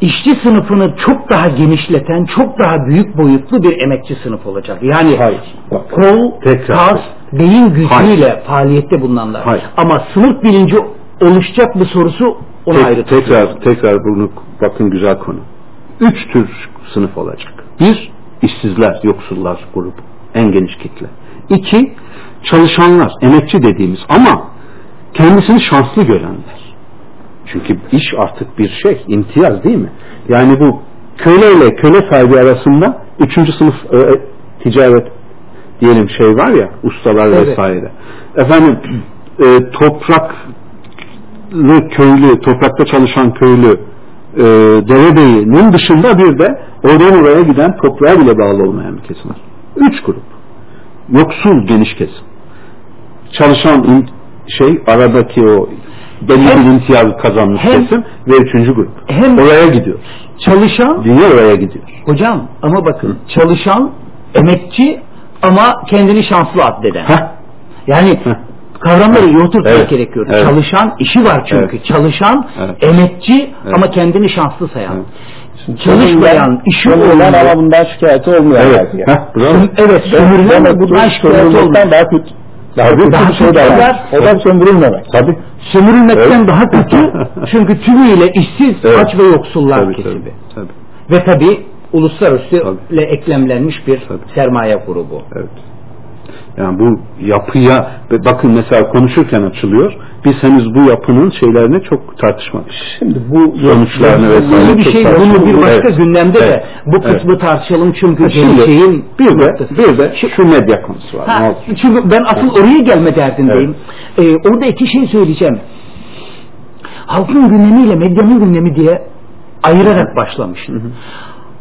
işçi sınıfını çok daha genişleten, çok daha büyük boyutlu bir emekçi sınıf olacak. Yani Hayır. kol, Tekrar. kas, beyin gücüyle Hayır. faaliyette bulunanlar. Hayır. Ama sınıf bilinci oluşacak bir sorusu ona Tek- ayrı. tekrar tekrar bunu bakın güzel konu. Üç tür sınıf olacak. Bir, işsizler, yoksullar grubu. En geniş kitle. İki, çalışanlar, emekçi dediğimiz ama kendisini şanslı görenler. Çünkü iş artık bir şey, imtiyaz değil mi? Yani bu köle ile köle sahibi arasında üçüncü sınıf e, e, ticaret diyelim şey var ya, ustalar Evet. vesaire. Efendim e, topraklı köylü, toprakta çalışan köylü e, derebeyinin dışında bir de oradan oraya giden toprağa bile bağlı olmayan bir kesim var. Üç grup. Yoksul geniş kesim. Çalışan şey aradaki o belli Hem- bir imtiyaz kazanmış hem- kesim ve üçüncü grup. Hem Oraya gidiyoruz. çalışan Dünya oraya gidiyor. hocam ama bakın çalışan emekçi ama kendini şanslı addeden. Heh. Yani Heh. kavramları iyi oturtmak Evet. gerekiyor. Evet. Çalışan işi var çünkü. Evet. Çalışan Evet. emekçi Evet. ama kendini şanslı sayan. Evet. Çalışmayan, işi olmayan. ama bundan şikayeti olmuyor. Evet. Heh. Evet, sömürülen ve bundan ki şikayet sömürülmekten olmuyor. daha kötü. Daha kötü Daha bir şey daha var. O da sömürülmemek. Tabii. Sömürülmekten Evet. daha kötü çünkü tümüyle işsiz, Evet. aç ve yoksullar Tabii, kesimi. tabii, tabii. Ve tabi uluslararası Tabii. ile eklemlenmiş bir Tabii. sermaye grubu. Evet. Yani bu yapıya bakın mesela konuşurken açılıyor. Biz henüz bu yapının şeylerini çok tartışmadık. Şimdi bu Sonuçlarını vesaire. Bir şey bunu bir başka Evet. gündemde de Evet. bu Evet. kısmı tartışalım çünkü Ha, Şimdi şeyin bir de noktası. bir de şu medya konusu var. Ha, çünkü ben asıl oraya gelme derdindeyim. Ee, orada iki şey söyleyeceğim. Halkın gündemiyle medyanın gündemi diye ayırarak başlamıştım.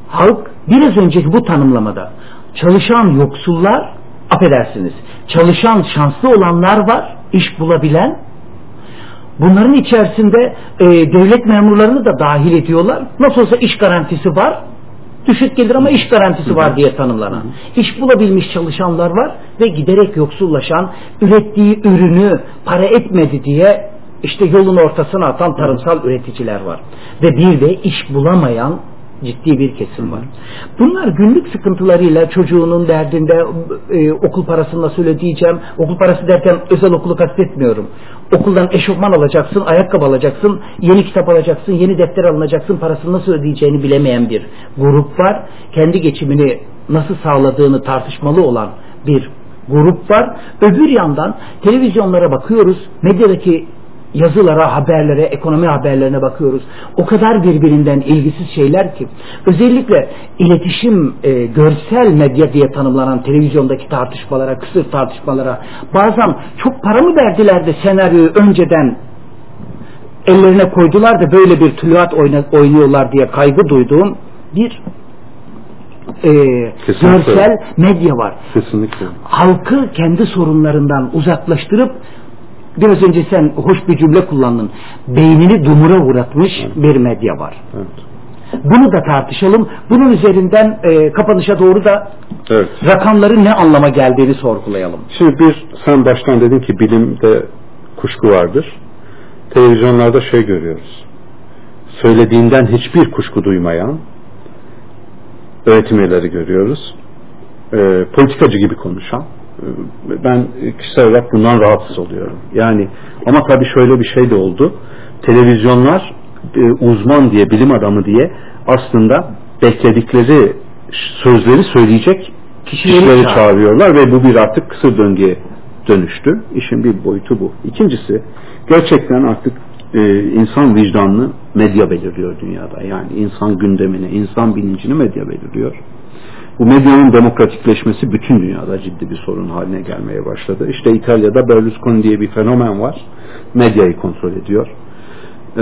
Halk biraz önceki bu tanımlamada çalışan yoksullar, affedersiniz, çalışan şanslı olanlar var, iş bulabilen. Bunların içerisinde e, devlet memurlarını da dahil ediyorlar. Nasıl olsa iş garantisi var. Düşük gelir ama iş garantisi var diye tanımlanan. İş bulabilmiş çalışanlar var ve giderek yoksullaşan, ürettiği ürünü para etmedi diye işte yolun ortasına atan tarımsal üreticiler var. Ve bir de iş bulamayan ciddi bir kesim var. Bunlar günlük sıkıntılarıyla çocuğunun derdinde e, okul parasını nasıl ödeyeceğim? Okul parası derken özel okulu kastetmiyorum. Okuldan eşofman alacaksın, ayakkabı alacaksın, yeni kitap alacaksın, yeni defter alınacaksın, parasını nasıl ödeyeceğini bilemeyen bir grup var. Kendi geçimini nasıl sağladığını tartışmalı olan bir grup var. Öbür yandan televizyonlara bakıyoruz. Medyadaki yazılara, haberlere, ekonomi haberlerine bakıyoruz. O kadar birbirinden ilgisiz şeyler ki özellikle iletişim e, görsel medya diye tanımlanan televizyondaki tartışmalara, kısır tartışmalara bazen çok para mı verdiler de senaryoyu önceden ellerine koydular da böyle bir tülüat oynuyorlar diye kaygı duyduğum bir e, görsel medya var. Kesinlikle. Halkı kendi sorunlarından uzaklaştırıp biraz önce sen hoş bir cümle kullandın. Beynini dumura uğratmış evet. bir medya var. Evet. Bunu da tartışalım. Bunun üzerinden e, kapanışa doğru da evet. rakamların ne anlama geldiğini sorgulayalım. Şimdi bir sen baştan dedin ki bilimde kuşku vardır. Televizyonlarda şey görüyoruz. Söylediğinden hiçbir kuşku duymayan öğretim üyeleri görüyoruz. E, politikacı gibi konuşan ben kişisel olarak bundan rahatsız oluyorum. Yani ama tabii şöyle bir şey de oldu. Televizyonlar e, uzman diye, bilim adamı diye aslında bekledikleri sözleri söyleyecek kişileri çağırıyorlar ve bu bir artık kısır döngüye dönüştü. İşin bir boyutu bu. İkincisi gerçekten artık e, insan vicdanını medya belirliyor dünyada. Yani insan gündemini, insan bilincini medya belirliyor. Bu medyanın demokratikleşmesi bütün dünyada ciddi bir sorun haline gelmeye başladı. İşte İtalya'da Berlusconi diye bir fenomen var. Medyayı kontrol ediyor. Ee,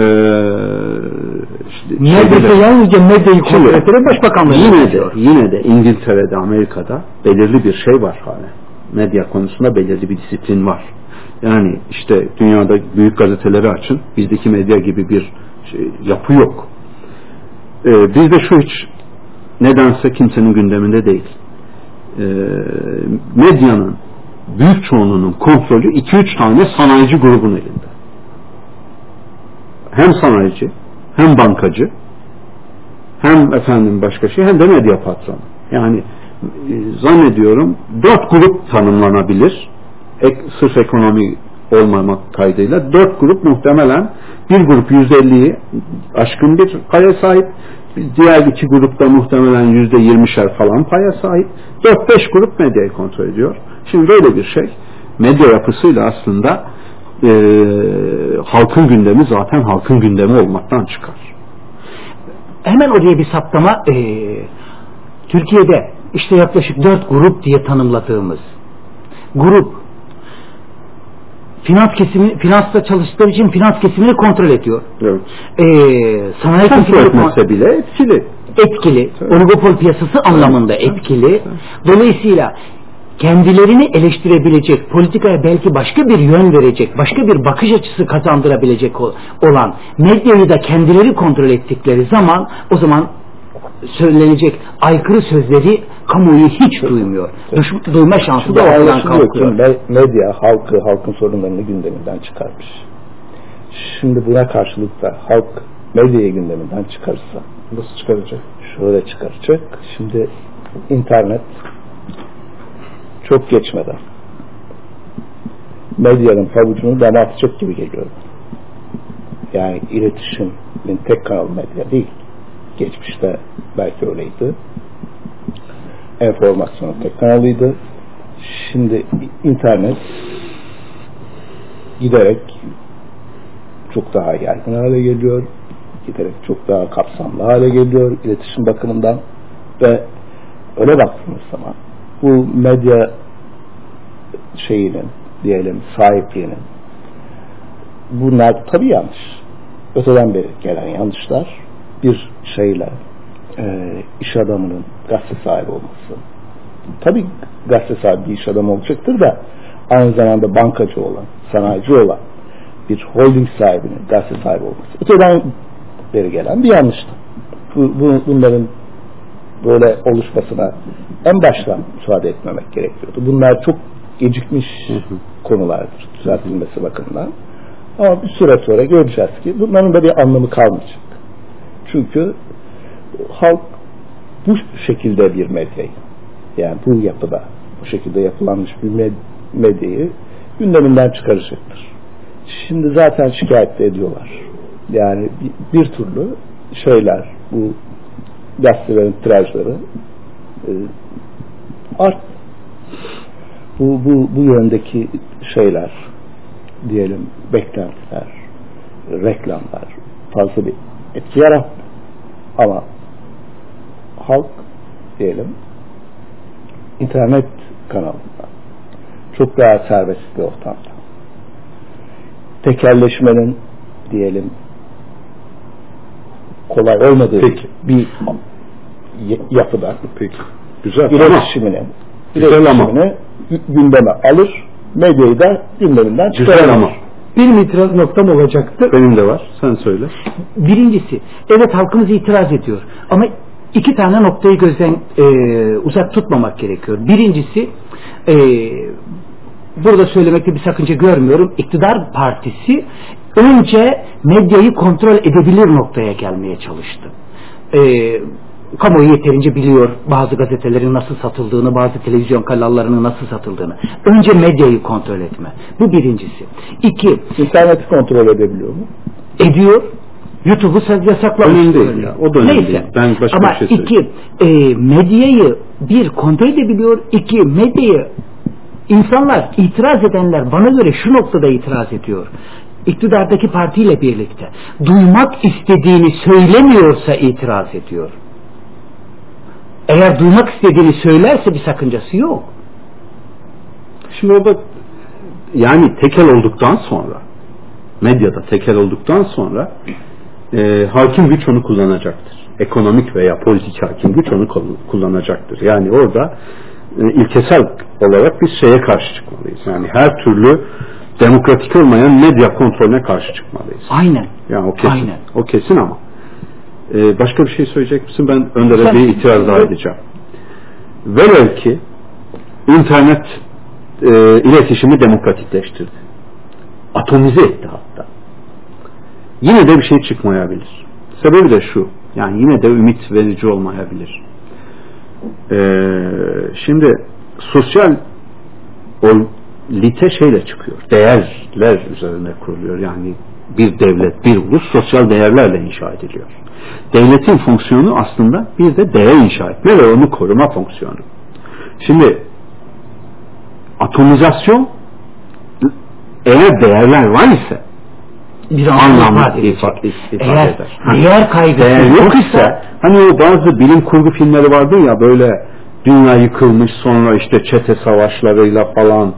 işte Neredeyse yalnızca medyayı kontrol ederek başbakanlığı yine de, yine de İngiltere'de, Amerika'da belirli bir şey var hala. Medya konusunda belirli bir disiplin var. Yani işte dünyada büyük gazeteleri açın. Bizdeki medya gibi bir şey, yapı yok. Ee, bizde şu hiç nedense kimsenin gündeminde değil. E, medyanın büyük çoğunluğunun kontrolü 2-3 tane sanayici grubun elinde. Hem sanayici, hem bankacı, hem efendim başka şey, hem de medya patronu. Yani e, zannediyorum dört grup tanımlanabilir. Ek, sırf ekonomi olmamak kaydıyla dört grup muhtemelen bir grup yüzde elliyi aşkın bir paya sahip diğer iki grupta muhtemelen yüzde yirmişer falan paya sahip. Dört beş grup medyayı kontrol ediyor. Şimdi böyle bir şey medya yapısıyla aslında e, halkın gündemi zaten halkın gündemi olmaktan çıkar. Hemen oraya bir saptama e, Türkiye'de işte yaklaşık dört grup diye tanımladığımız grup finans kesimi finansta çalıştıkları için finans kesimini kontrol ediyor. Evet. Ee, sanayi kontrol etmese bile etkili. Etkili. Evet. Oligopol piyasası evet. anlamında etkili. Evet. Dolayısıyla kendilerini eleştirebilecek, politikaya belki başka bir yön verecek, başka bir bakış açısı kazandırabilecek olan medyayı da kendileri kontrol ettikleri zaman o zaman söylenecek aykırı sözleri kamuoyu hiç duymuyor. Duş, duyma şansı da ortadan kalkıyor. Medya halkı, halkın sorunlarını gündeminden çıkarmış. Şimdi buna karşılık da halk medyayı gündeminden çıkarırsa nasıl çıkaracak? Şöyle çıkaracak. Şimdi internet çok geçmeden medyanın pabucunu dama atacak gibi geliyor. Yani iletişimin tek kanal medya değil. Geçmişte belki öyleydi. Enformasyonun tek kanalıydı. Şimdi internet giderek çok daha yaygın hale geliyor. Giderek çok daha kapsamlı hale geliyor iletişim bakımından ve öyle baktığımız zaman bu medya şeyinin diyelim sahipliğinin bunlar tabii yanlış. Öteden beri gelen yanlışlar bir şeyle e, iş adamının gazete sahibi olması. Tabii gazete sahibi bir iş adamı olacaktır da aynı zamanda bankacı olan, sanayici olan bir holding sahibinin gazete sahibi olması. Öteden beri gelen bir yanlıştı. Bu, bu, bunların böyle oluşmasına en baştan müsaade etmemek gerekiyordu. Bunlar çok gecikmiş konulardır düzeltilmesi bakımından. Ama bir süre sonra göreceğiz ki bunların da bir anlamı kalmayacak. Çünkü halk bu şekilde bir medyayı yani bu yapıda bu şekilde yapılanmış bir medyayı gündeminden çıkaracaktır. Şimdi zaten şikayet ediyorlar. Yani bir, bir türlü şeyler bu gazetelerin tirajları e, art bu, bu, bu yöndeki şeyler diyelim beklentiler reklamlar fazla bir yaratmıyor. Ama halk diyelim internet kanalında çok daha serbest bir ortamda tekerleşmenin diyelim kolay olmadığı Peki. bir yapıda Peki. Güzel. iletişimini, Güzel iletişimini gündeme alır, medyayı da gündeminden Güzel ama. Benim itiraz noktam olacaktı. Benim de var. Sen söyle. Birincisi, evet halkımız itiraz ediyor. Ama iki tane noktayı gözden e, uzak tutmamak gerekiyor. Birincisi, e, burada söylemekte bir sakınca görmüyorum. İktidar partisi önce medyayı kontrol edebilir noktaya gelmeye çalıştı. E, kamuoyu yeterince biliyor bazı gazetelerin nasıl satıldığını, bazı televizyon kanallarının nasıl satıldığını. Önce medyayı kontrol etme. Bu birincisi. İki, İnterneti kontrol edebiliyor mu? ediyor. YouTube'u yasaklamış. Önemli değil ya, o da önemli Neyse. değil. Ben başka Ama bir şey iki, e, medyayı bir kontrol edebiliyor. iki medyayı insanlar, itiraz edenler bana göre şu noktada itiraz ediyor. İktidardaki partiyle birlikte. Duymak istediğini söylemiyorsa itiraz ediyor. Eğer duymak istediğini söylerse bir sakıncası yok. Şimdi orada yani tekel olduktan sonra medyada tekel olduktan sonra e, hakim güç onu kullanacaktır. Ekonomik veya politik hakim güç onu kullanacaktır. Yani orada e, ilkesel olarak biz şeye karşı çıkmalıyız. Yani her türlü demokratik olmayan medya kontrolüne karşı çıkmalıyız. Aynen. Yani o kesin. Aynen. O kesin ama. Ee, başka bir şey söyleyecek misin? Ben Önder'e bir itiraz daha edeceğim. Velev ki internet e, iletişimi demokratikleştirdi. Atomize etti hatta. Yine de bir şey çıkmayabilir. Sebebi de şu. Yani yine de ümit verici olmayabilir. Ee, şimdi sosyal lite şeyle çıkıyor. Değerler üzerine kuruluyor. Yani bir devlet, bir ulus sosyal değerlerle inşa ediliyor. Devletin fonksiyonu aslında bir de değer inşa etme ve onu koruma fonksiyonu. Şimdi atomizasyon eğer değerler var ise Bir anlamlı ifade Eğer eder. Değer kaygısı Değer yok ise hani o bazı bilim kurgu filmleri vardır ya böyle dünya yıkılmış sonra işte çete savaşlarıyla falan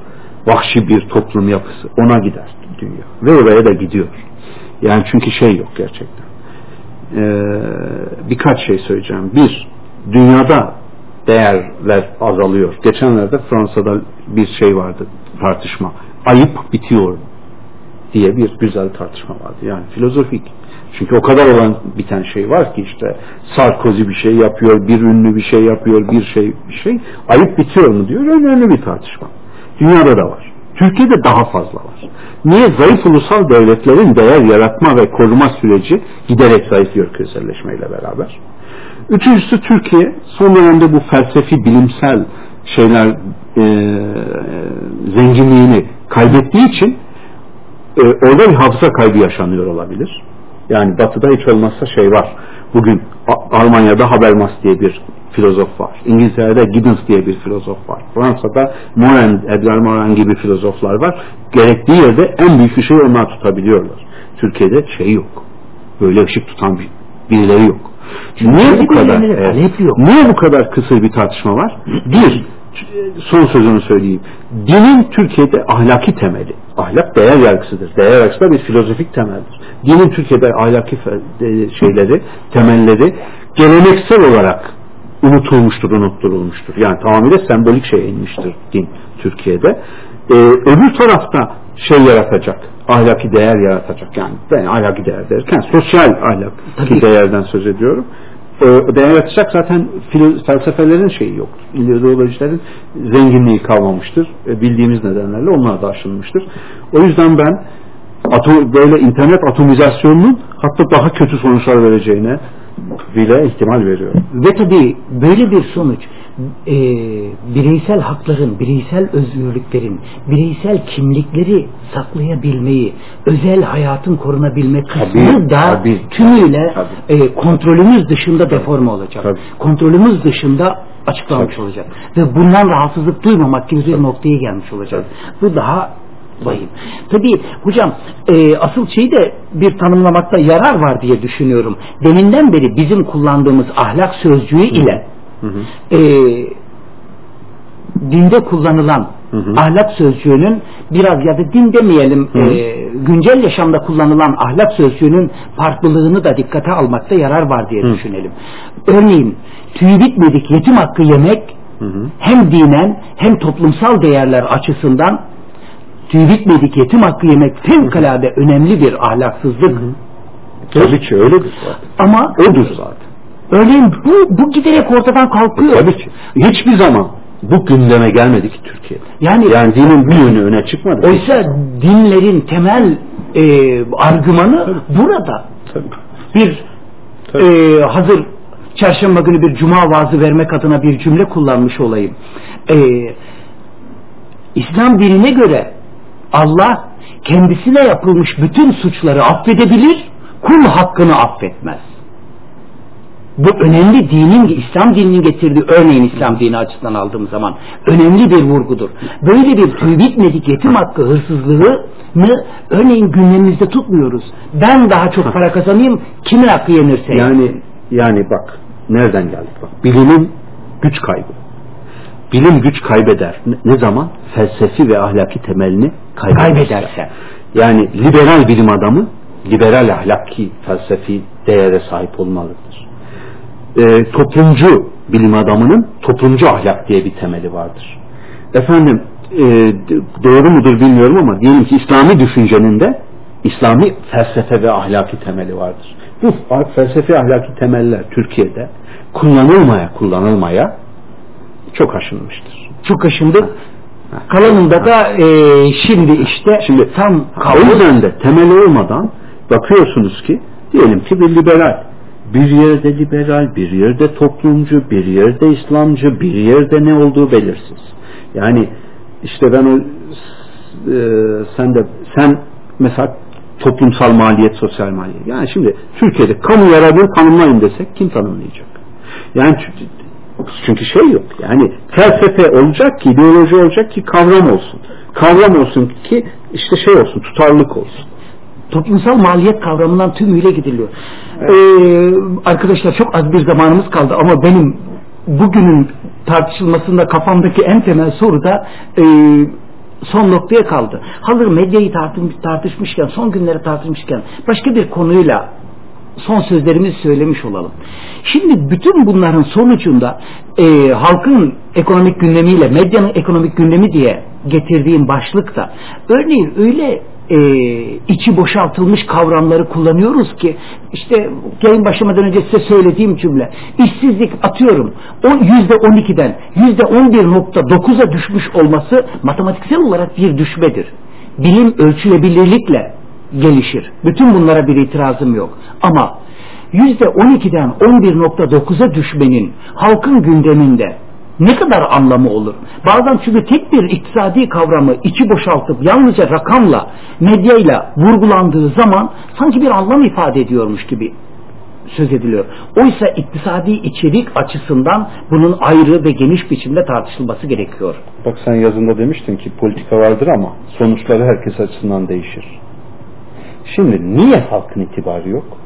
vahşi bir toplum yapısı ona gider dünya ve oraya da gidiyor. Yani çünkü şey yok gerçekten. Ee, birkaç şey söyleyeceğim. Bir, dünyada değerler azalıyor. Geçenlerde Fransa'da bir şey vardı tartışma. Ayıp bitiyor diye bir güzel tartışma vardı. Yani filozofik. Çünkü o kadar olan biten şey var ki işte Sarkozy bir şey yapıyor, bir ünlü bir şey yapıyor, bir şey bir şey. Ayıp bitiyor mu diyor. Önemli bir tartışma. Dünyada da var. Türkiye'de daha fazla var. Niye? Zayıf ulusal devletlerin değer yaratma ve koruma süreci giderek zayıflıyor küreselleşmeyle beraber. Üçüncüsü Türkiye son dönemde bu felsefi bilimsel şeyler e, zenginliğini kaybettiği için e, orada bir hafıza kaybı yaşanıyor olabilir. Yani batıda hiç olmazsa şey var. Bugün Almanya'da Habermas diye bir filozof var. İngiltere'de Giddens diye bir filozof var. Fransa'da Morin, Edgar Morin gibi filozoflar var. Gerektiği yerde en büyük bir şeyi onlar tutabiliyorlar. Türkiye'de şey yok. Böyle ışık tutan bir, birileri yok. Niye bu kadar? yok. niye bu kadar kısır bir tartışma var? Bir, son sözünü söyleyeyim. Dinin Türkiye'de ahlaki temeli. Ahlak değer yargısıdır. Değer yargısı da bir filozofik temeldir. Dinin Türkiye'de ahlaki e, şeyleri, temelleri geleneksel olarak unutulmuştur, unutturulmuştur. Yani tamamıyla sembolik şeye inmiştir din Türkiye'de. Ee, öbür tarafta şey yaratacak, ahlaki değer yaratacak. Yani ben ahlaki değer derken sosyal ahlaki değerden söz ediyorum. e, değer yaratacak zaten felsefelerin şeyi yok. İdeolojilerin zenginliği kalmamıştır. E, bildiğimiz nedenlerle onlar da aşılmıştır. O yüzden ben atom, böyle internet atomizasyonunun hatta daha kötü sonuçlar vereceğine bile ihtimal veriyor. Ve tabi böyle bir sonuç e, bireysel hakların, bireysel özgürlüklerin, bireysel kimlikleri saklayabilmeyi, özel hayatın korunabilme kısmı da tabii, tümüyle tabii. E, kontrolümüz dışında deforme olacak. Tabii. Kontrolümüz dışında açıklanmış tabii. olacak. Ve bundan rahatsızlık duymamak gibi bir noktaya gelmiş olacak. Tabii. Bu daha vahim. Tabii hocam e, asıl şeyi de bir tanımlamakta yarar var diye düşünüyorum. Deminden beri bizim kullandığımız ahlak sözcüğü ile hı hı. E, dinde kullanılan hı hı. ahlak sözcüğünün biraz ya da din demeyelim hı hı. E, güncel yaşamda kullanılan ahlak sözcüğünün farklılığını da dikkate almakta yarar var diye hı. düşünelim. Örneğin tüy bitmedik yetim hakkı yemek hı hı. hem dinen hem toplumsal değerler açısından tüy bitmedik yetim hakkı yemek fevkalade önemli bir ahlaksızlık. Hı hı. Tabii ki öyledir zaten. Ama odur zaten. Örneğin bu, bu giderek ortadan kalkıyor. Tabii ki. Hiçbir zaman bu gündeme gelmedi ki Türkiye'de. Yani, yani dinin bir yönü öne çıkmadı. Oysa dinlerin temel e, argümanı Tabii. burada. Tabii. Bir Tabii. E, hazır çarşamba günü bir cuma vaazı vermek adına bir cümle kullanmış olayım. E, İslam dinine göre Allah kendisine yapılmış bütün suçları affedebilir, kul hakkını affetmez. Bu önemli dinin, İslam dininin getirdiği örneğin İslam dini açısından aldığım zaman önemli bir vurgudur. Böyle bir tüy bitmedik yetim hakkı hırsızlığını örneğin gündemimizde tutmuyoruz. Ben daha çok para kazanayım, kimin hakkı yenirse. Yani yani bak nereden geldik bak. Bilimin güç kaybı. Bilim güç kaybeder. Ne zaman? Felsefi ve ahlaki temelini kaybederse. kaybederse. Yani liberal bilim adamı liberal ahlaki felsefi değere sahip olmalıdır. E, toplumcu bilim adamının toplumcu ahlak diye bir temeli vardır. Efendim e, doğru mudur bilmiyorum ama diyelim ki İslami düşüncenin de İslami felsefe ve ahlaki temeli vardır. Bu felsefi ahlaki temeller Türkiye'de kullanılmaya kullanılmaya çok aşınmıştır. Çok aşındı. Kalanında da e, şimdi işte şimdi tam o yüzden de temeli olmadan bakıyorsunuz ki diyelim ki bir liberal bir yerde liberal, bir yerde toplumcu, bir yerde İslamcı, bir yerde ne olduğu belirsiz. Yani işte ben o e, sen de sen mesela toplumsal maliyet, sosyal maliyet. Yani şimdi Türkiye'de kamu yararını tanımlayın desek kim tanımlayacak? Yani çünkü şey yok. Yani felsefe olacak ki, ideoloji olacak ki kavram olsun. Kavram olsun ki işte şey olsun, tutarlılık olsun. Toplumsal maliyet kavramından tümüyle gidiliyor. Evet. Ee, arkadaşlar çok az bir zamanımız kaldı ama benim bugünün tartışılmasında kafamdaki en temel soru da e, son noktaya kaldı. Hazır medyayı tartışmışken, son günleri tartışmışken başka bir konuyla son sözlerimizi söylemiş olalım. Şimdi bütün bunların sonucunda e, halkın ekonomik gündemiyle medyanın ekonomik gündemi diye getirdiğim başlıkta örneğin öyle e, içi boşaltılmış kavramları kullanıyoruz ki işte yayın başlamadan önce size söylediğim cümle işsizlik atıyorum o yüzde on ikiden yüzde on bir nokta dokuza düşmüş olması matematiksel olarak bir düşmedir. Bilim ölçülebilirlikle gelişir. Bütün bunlara bir itirazım yok. Ama yüzde on ikiden on bir nokta dokuza düşmenin halkın gündeminde ne kadar anlamı olur? Bazen çünkü tek bir iktisadi kavramı içi boşaltıp yalnızca rakamla, medyayla vurgulandığı zaman sanki bir anlam ifade ediyormuş gibi söz ediliyor. Oysa iktisadi içerik açısından bunun ayrı ve geniş biçimde tartışılması gerekiyor. Bak sen yazında demiştin ki politika vardır ama sonuçları herkes açısından değişir. Şimdi niye halkın itibarı yok?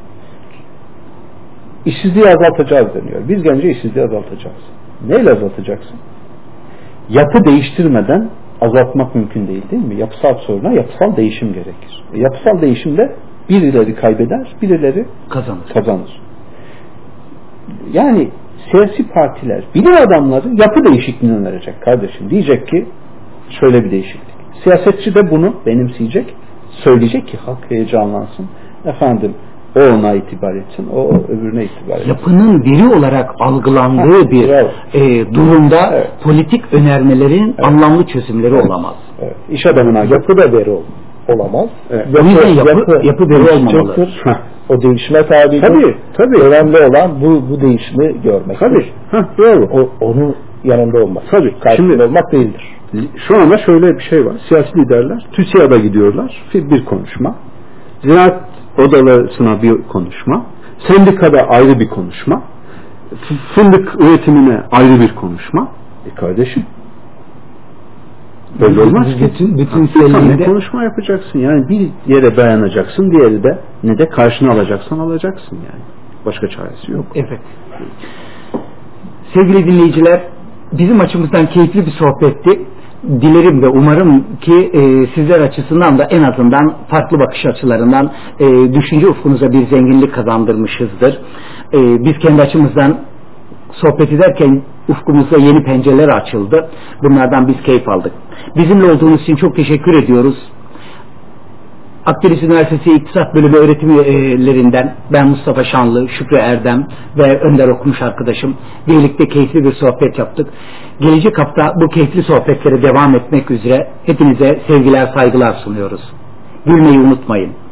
İşsizliği azaltacağız deniyor. Biz gence işsizliği azaltacağız. Neyle azaltacaksın? Yapı değiştirmeden azaltmak mümkün değil değil mi? Yapısal soruna yapısal değişim gerekir. E, yapısal değişimde birileri kaybeder, birileri kazanır. kazanır. Yani siyasi partiler, bilim adamları yapı değişikliğini önerecek kardeşim. Diyecek ki şöyle bir değişiklik. Siyasetçi de bunu benimseyecek, söyleyecek ki halk heyecanlansın. Efendim O ona itibar etsin, o öbürüne itibar etsin. Yapının biri olarak algılandığı Ha, bir e, durumda Evet. politik önermelerin anlamlı çözümleri olamaz. Evet. İş adamına Yapı da veri ol- olamaz. Evet. O yüzden yapı- yapı veri olmamalı. O değişime tabidir. Tabii, tabii. Önemli olan bu, bu değişimi görmek. Tabii, heh, doğru. O, onun yanında olmak. Tabii. Karşısında Şimdi- olmak değildir. Şu anda şöyle bir şey var. Siyasi liderler TÜSİAD'a gidiyorlar. Bir, konuşma. Ziraat odalısına bir konuşma. Sendikada ayrı bir konuşma. Fındık üretimine ayrı bir konuşma. E kardeşim. Böyle olmaz ki. Bütün- bütün tane selliğinde- konuşma yapacaksın. Yani bir yere dayanacaksın. Diğeri de ne de karşına alacaksan alacaksın yani. Başka çaresi yok. Evet. Sevgili dinleyiciler, bizim açımızdan keyifli bir sohbetti. Dilerim ve umarım ki e, sizler açısından da en azından farklı bakış açılarından e, düşünce ufkunuza bir zenginlik kazandırmışızdır. E, biz kendi açımızdan sohbet ederken ufkumuzda yeni pencereler açıldı. Bunlardan biz keyif aldık. Bizimle olduğunuz için çok teşekkür ediyoruz. Akdeniz Üniversitesi İktisat Bölümü öğretim üyelerinden ben Mustafa Şanlı, Şükrü Erdem ve Önder Okumuş arkadaşım birlikte keyifli bir sohbet yaptık. Gelecek hafta bu keyifli sohbetlere devam etmek üzere hepinize sevgiler saygılar sunuyoruz. Gülmeyi unutmayın.